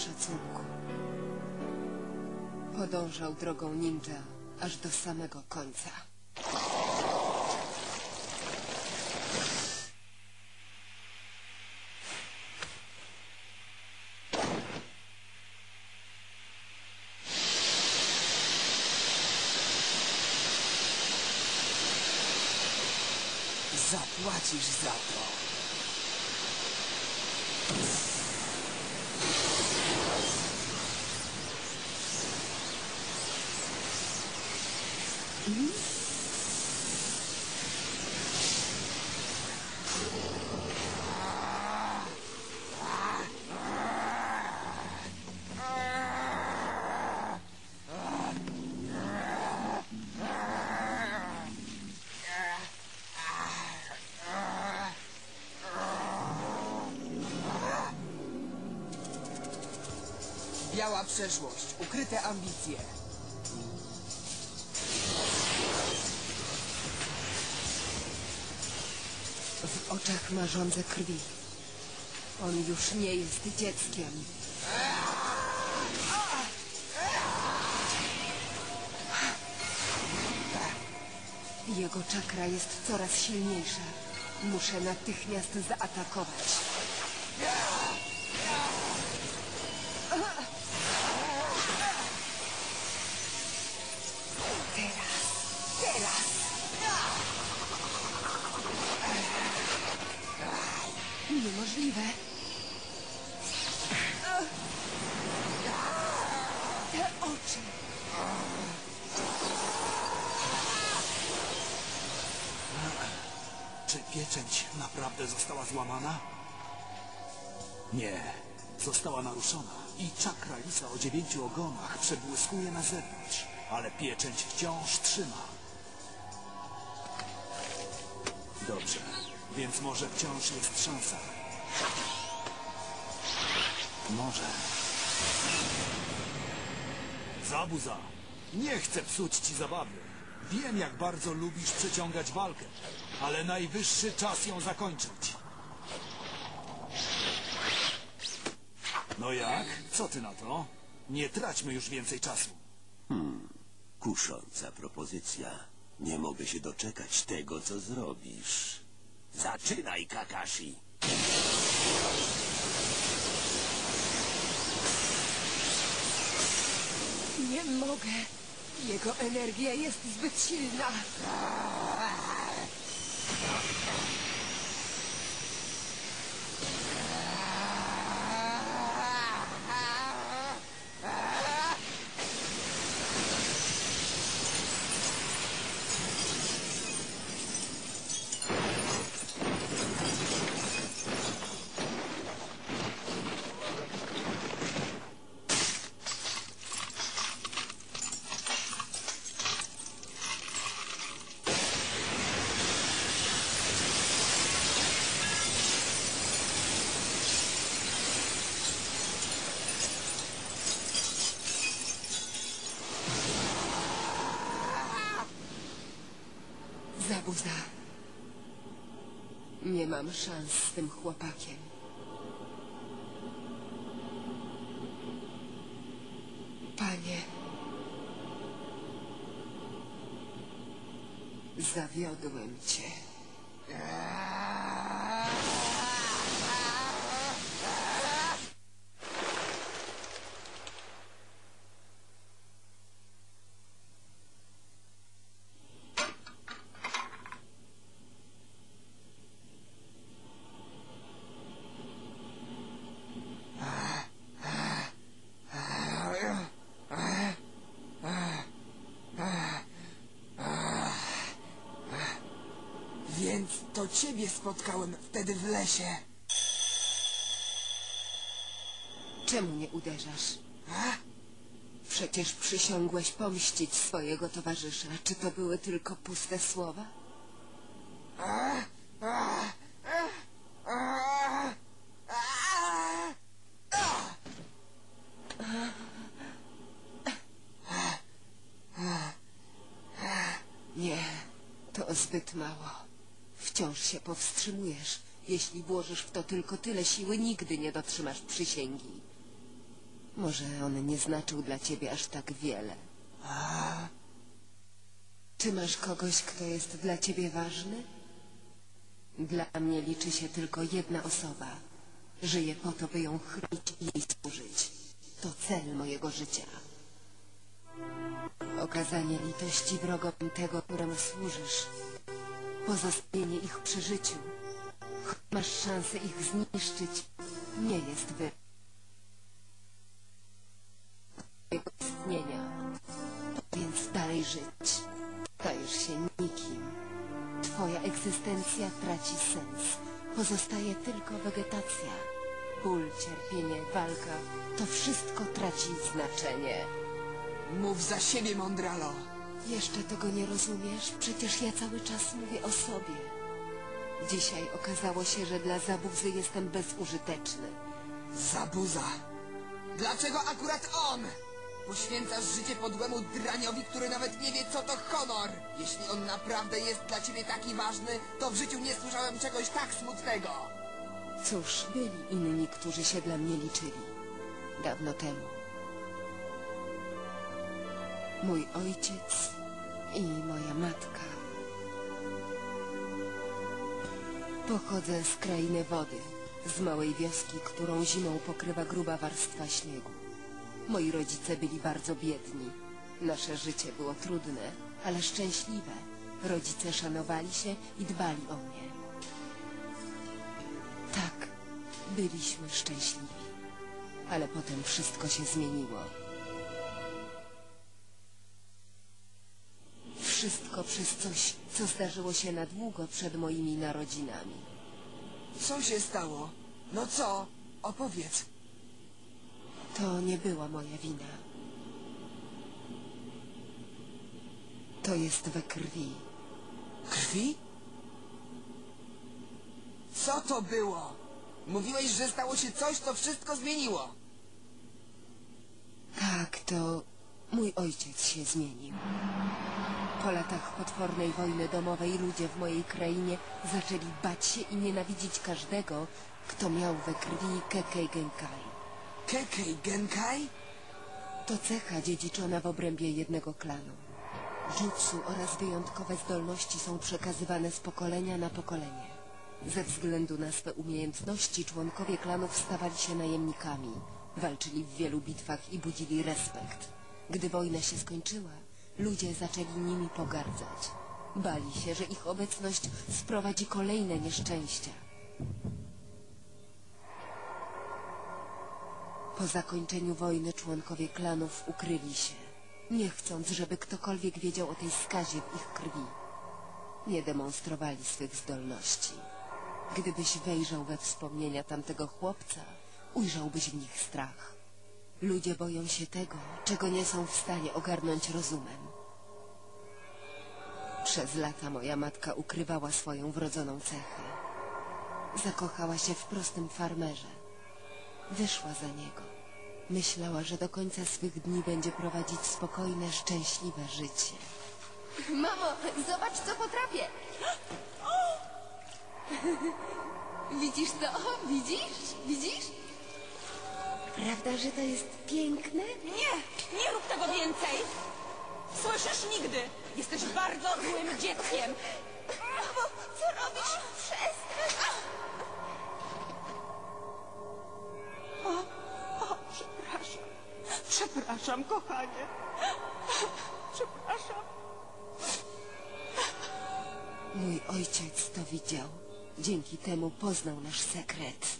szacunku. Podążał drogą ninja aż do samego końca. Zapłacisz za to. Biała przeszłość, ukryte ambicje. W oczach ma żądzę krwi. On już nie jest dzieckiem. Jego czakra jest coraz silniejsza. Muszę natychmiast zaatakować. Naprawdę została złamana? Nie, została naruszona i czakra lisa o dziewięciu ogonach przebłyskuje na zewnątrz, ale pieczęć wciąż trzyma. Dobrze, więc może wciąż jest szansa. Może. Zabuza, nie chcę psuć ci zabawy. Wiem, jak bardzo lubisz przeciągać walkę, ale najwyższy czas ją zakończyć. No jak? Co ty na to? Nie traćmy już więcej czasu. Kusząca propozycja. Nie mogę się doczekać tego, co zrobisz. Zaczynaj, Kakashi. Nie mogę. Jego energia jest zbyt silna. Zabuza. Nie mam szans z tym chłopakiem. Panie. Zawiodłem cię. Więc to ciebie spotkałem wtedy w lesie. Czemu nie uderzasz? Przecież przysiągłeś pomścić swojego towarzysza. Czy to były tylko puste słowa? Nie, to zbyt mało. Wciąż się powstrzymujesz. Jeśli włożysz w to tylko tyle siły, nigdy nie dotrzymasz przysięgi. Może on nie znaczył dla ciebie aż tak wiele. Czy masz kogoś, kto jest dla ciebie ważny? Dla mnie liczy się tylko jedna osoba. Żyję po to, by ją chronić i jej służyć. To cel mojego życia. Okazanie litości wrogom tego, któremu służysz. Pozostawienie ich przy życiu. Masz szansę ich zniszczyć, nie jest wy. Twojego istnienia. Więc dalej żyć. Stajesz się nikim. Twoja egzystencja traci sens. Pozostaje tylko wegetacja. Ból, cierpienie, walka. To wszystko traci znaczenie. Mów za siebie, Mondralo. Jeszcze tego nie rozumiesz? Przecież ja cały czas mówię o sobie. Dzisiaj okazało się, że dla zabuzy jestem bezużyteczny. Zabuza. Dlaczego akurat on? Poświęcasz życie podłemu draniowi, który nawet nie wie, co to honor. Jeśli on naprawdę jest dla ciebie taki ważny, to w życiu nie słyszałem czegoś tak smutnego. Cóż, byli inni, którzy się dla mnie liczyli. Dawno temu. Mój ojciec i moja matka. Pochodzę z krainy wody, z małej wioski, którą zimą pokrywa gruba warstwa śniegu. Moi rodzice byli bardzo biedni. Nasze życie było trudne, ale szczęśliwe. Rodzice szanowali się i dbali o mnie. Tak, byliśmy szczęśliwi. Ale potem wszystko się zmieniło. Wszystko przez coś, co zdarzyło się na długo przed moimi narodzinami. Co się stało? No co? Opowiedz. To nie była moja wina. To jest we krwi. Krwi? Co to było? Mówiłeś, że stało się coś, co wszystko zmieniło. Tak, to mój ojciec się zmienił. Po latach potwornej wojny domowej ludzie w mojej krainie zaczęli bać się i nienawidzić każdego, kto miał we krwi Kekei Genkai. Kekei Genkai? To cecha dziedziczona w obrębie jednego klanu. Jutsu oraz wyjątkowe zdolności są przekazywane z pokolenia na pokolenie. Ze względu na swe umiejętności członkowie klanów stawali się najemnikami, walczyli w wielu bitwach i budzili respekt. Gdy wojna się skończyła, ludzie zaczęli nimi pogardzać. Bali się, że ich obecność sprowadzi kolejne nieszczęścia. Po zakończeniu wojny członkowie klanów ukryli się, nie chcąc, żeby ktokolwiek wiedział o tej skazie w ich krwi. Nie demonstrowali swych zdolności. Gdybyś wejrzał we wspomnienia tamtego chłopca, ujrzałbyś w nich strach. Ludzie boją się tego, czego nie są w stanie ogarnąć rozumem. Przez lata moja matka ukrywała swoją wrodzoną cechę. Zakochała się w prostym farmerze. Wyszła za niego. Myślała, że do końca swych dni będzie prowadzić spokojne, szczęśliwe życie. Mamo, zobacz, co potrafię. Widzisz to? Widzisz? Widzisz? Prawda, że to jest piękne? Nie, nie rób tego więcej! Słyszysz nigdy! Jesteś bardzo złym dzieckiem! Mamo, co robisz? Przestań! O, przepraszam. Przepraszam, kochanie. Przepraszam. Mój ojciec to widział. Dzięki temu poznał nasz sekret.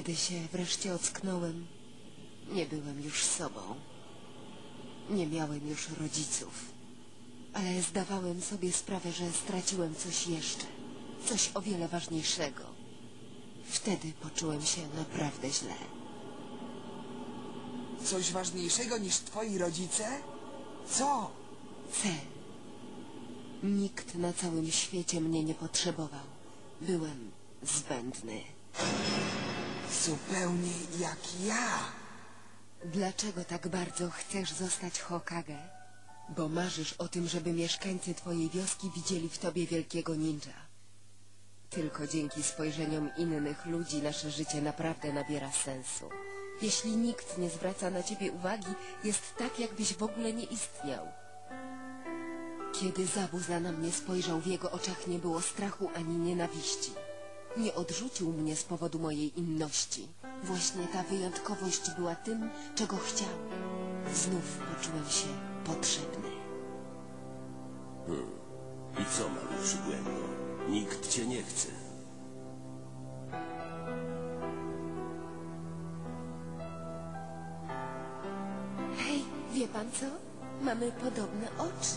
Kiedy się wreszcie ocknąłem, nie byłem już sobą. Nie miałem już rodziców. Ale zdawałem sobie sprawę, że straciłem coś jeszcze. Coś o wiele ważniejszego. Wtedy poczułem się naprawdę źle. Coś ważniejszego niż twoi rodzice? Co? Cel. Nikt na całym świecie mnie nie potrzebował. Byłem zbędny. Zupełnie jak ja. Dlaczego tak bardzo chcesz zostać Hokage? Bo marzysz o tym, żeby mieszkańcy twojej wioski widzieli w tobie wielkiego ninja. Tylko dzięki spojrzeniom innych ludzi nasze życie naprawdę nabiera sensu. Jeśli nikt nie zwraca na ciebie uwagi, jest tak, jakbyś w ogóle nie istniał. Kiedy Zabuza na mnie spojrzał, w jego oczach nie było strachu ani nienawiści. Nie odrzucił mnie z powodu mojej inności. Właśnie ta wyjątkowość była tym, czego chciał. Znów poczułem się potrzebny. I co, mały przybłędo? Nikt cię nie chce. Hej, wie pan co? Mamy podobne oczy.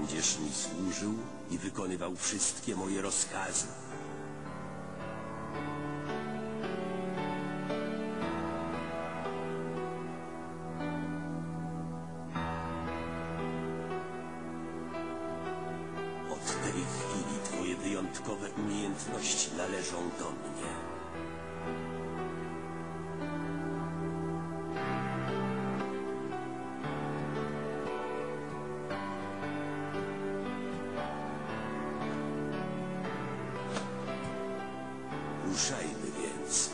Będziesz mi służył i wykonywał wszystkie moje rozkazy. Ruszajmy więc.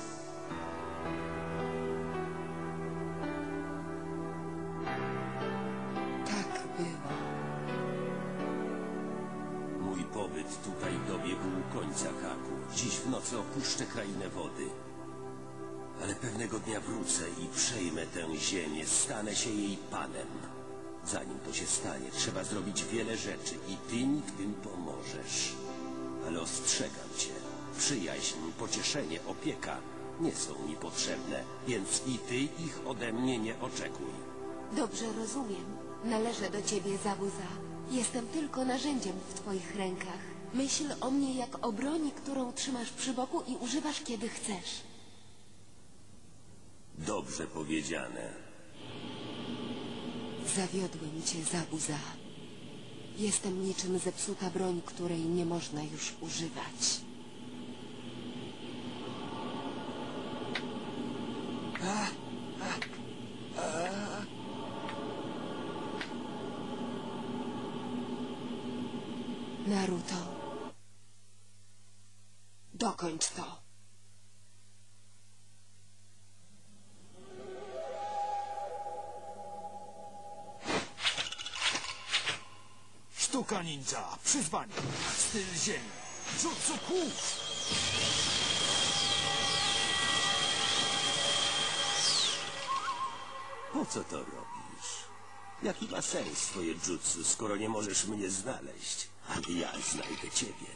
Tak było. Mój pobyt tutaj dobiegł końca haku. Dziś w nocy opuszczę krainę wody. Ale pewnego dnia wrócę i przejmę tę ziemię, stanę się jej panem. Zanim to się stanie, trzeba zrobić wiele rzeczy i ty mi w tym pomożesz. Ale ostrzegam cię, przyjaźń, pocieszenie, opieka nie są mi potrzebne, więc i ty ich ode mnie nie oczekuj. Dobrze rozumiem. Należę do ciebie, Zabuza. Jestem tylko narzędziem w twoich rękach. Myśl o mnie jak o broni, którą trzymasz przy boku i używasz, kiedy chcesz. Dobrze powiedziane. Zawiodłem cię, Zabuza. Jestem niczym zepsuta broń, której nie można już używać. Naruto. Dokończ to. Sztuka ninja, przyzwanie, styl ziemi, jutsu kłów. Po co to robisz? Jaki ma sens twoje jutsu, skoro nie możesz mnie znaleźć, ale ja znajdę ciebie?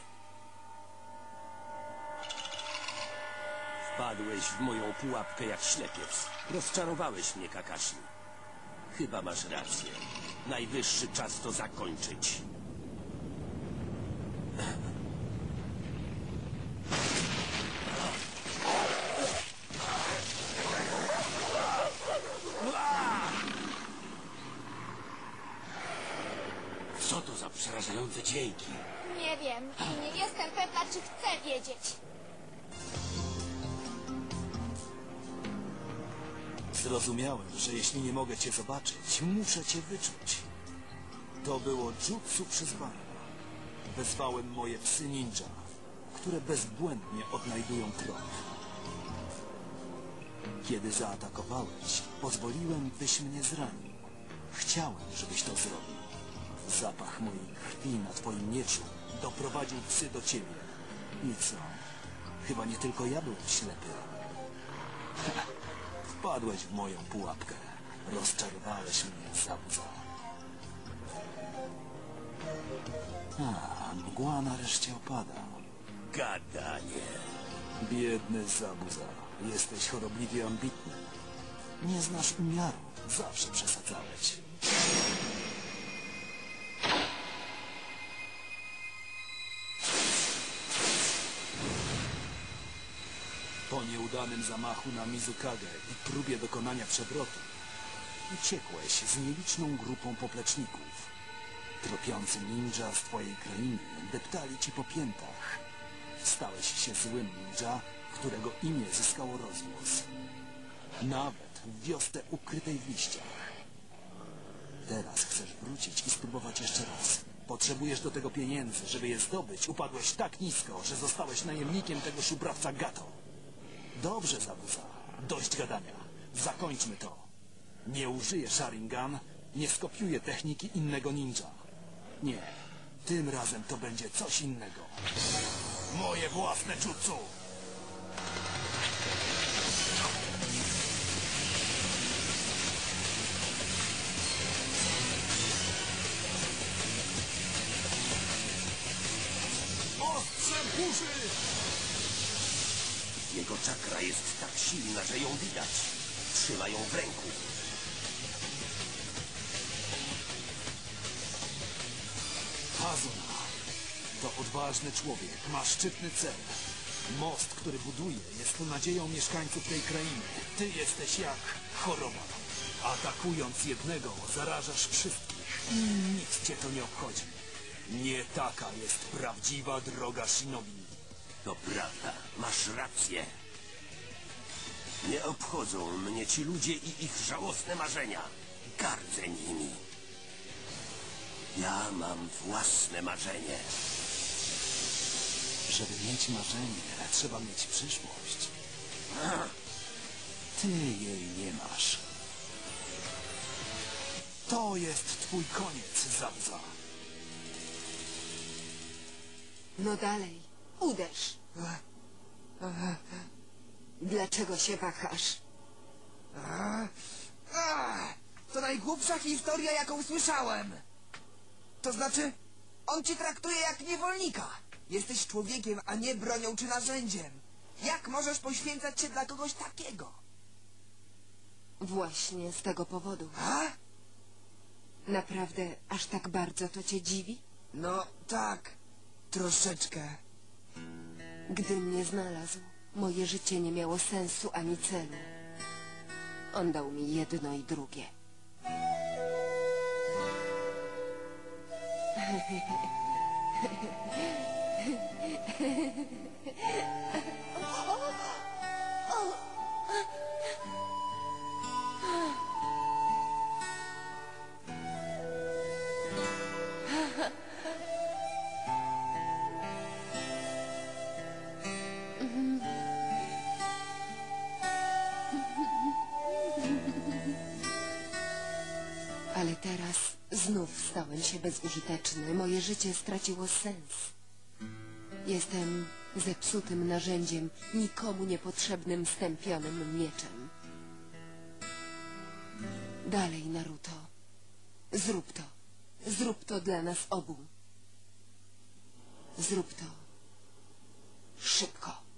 Wpadłeś w moją pułapkę jak ślepiec. Rozczarowałeś mnie, Kakashi. Chyba masz rację. Najwyższy czas to zakończyć. Cię zobaczyć, muszę cię wyczuć. To było jutsu przyzwania. Wezwałem moje psy ninja, które bezbłędnie odnajdują krok. Kiedy zaatakowałeś, pozwoliłem, byś mnie zranił. Chciałem, żebyś to zrobił. Zapach mojej krwi na twoim mieczu doprowadził psy do ciebie. I co? Chyba nie tylko ja byłem ślepy. Wpadłeś w moją pułapkę. Rozczarowałeś mnie, Zabuza. A, mgła nareszcie opada. Gadanie. Biedny Zabuza. Jesteś chorobliwie ambitny. Nie znasz umiaru. Zawsze przesadzałeś. Po nieudanym zamachu na Mizukage i próbie dokonania przewrotu uciekłeś z nieliczną grupą popleczników. Tropiący ninja z twojej krainy deptali ci po piętach. Stałeś się złym ninja, którego imię zyskało rozgłos. Nawet w wiosce ukrytej w liściach. Teraz chcesz wrócić i spróbować jeszcze raz. Potrzebujesz do tego pieniędzy, żeby je zdobyć. Upadłeś tak nisko, że zostałeś najemnikiem tego szubrawca Gato. Dobrze, Zabuza. Dość gadania. Zakończmy to. Nie użyję Sharingan, nie skopiuję techniki innego ninja. Nie. Tym razem to będzie coś innego. Moje własne jutsu! Ostrzem burzy! Jego czakra jest tak silna, że ją widać. Trzyma ją w ręku. To odważny człowiek, ma szczytny cel. Most, który buduje, jest nadzieją mieszkańców tej krainy. Ty jesteś jak choroba. Atakując jednego, zarażasz wszystkich i nic cię to nie obchodzi. Nie taka jest prawdziwa droga Shinobi. To prawda, masz rację. Nie obchodzą mnie ci ludzie i ich żałosne marzenia. Gardzę nimi. Ja mam własne marzenie. Żeby mieć marzenie, trzeba mieć przyszłość. Ty jej nie masz. To jest twój koniec, Zabuza. No dalej, uderz. Dlaczego się wahasz? To najgłupsza historia, jaką słyszałem. To znaczy, on ci traktuje jak niewolnika. Jesteś człowiekiem, a nie bronią czy narzędziem. Jak możesz poświęcać się dla kogoś takiego? Właśnie z tego powodu. A? Naprawdę aż tak bardzo to cię dziwi? No tak, troszeczkę. Gdy mnie znalazł, moje życie nie miało sensu ani celu. On dał mi jedno i drugie. フフフフフ。Znów stałem się bezużyteczny. Moje życie straciło sens. Jestem zepsutym narzędziem, nikomu niepotrzebnym, stępionym mieczem. Dalej, Naruto. Zrób to. Zrób to dla nas obu. Zrób to. Szybko.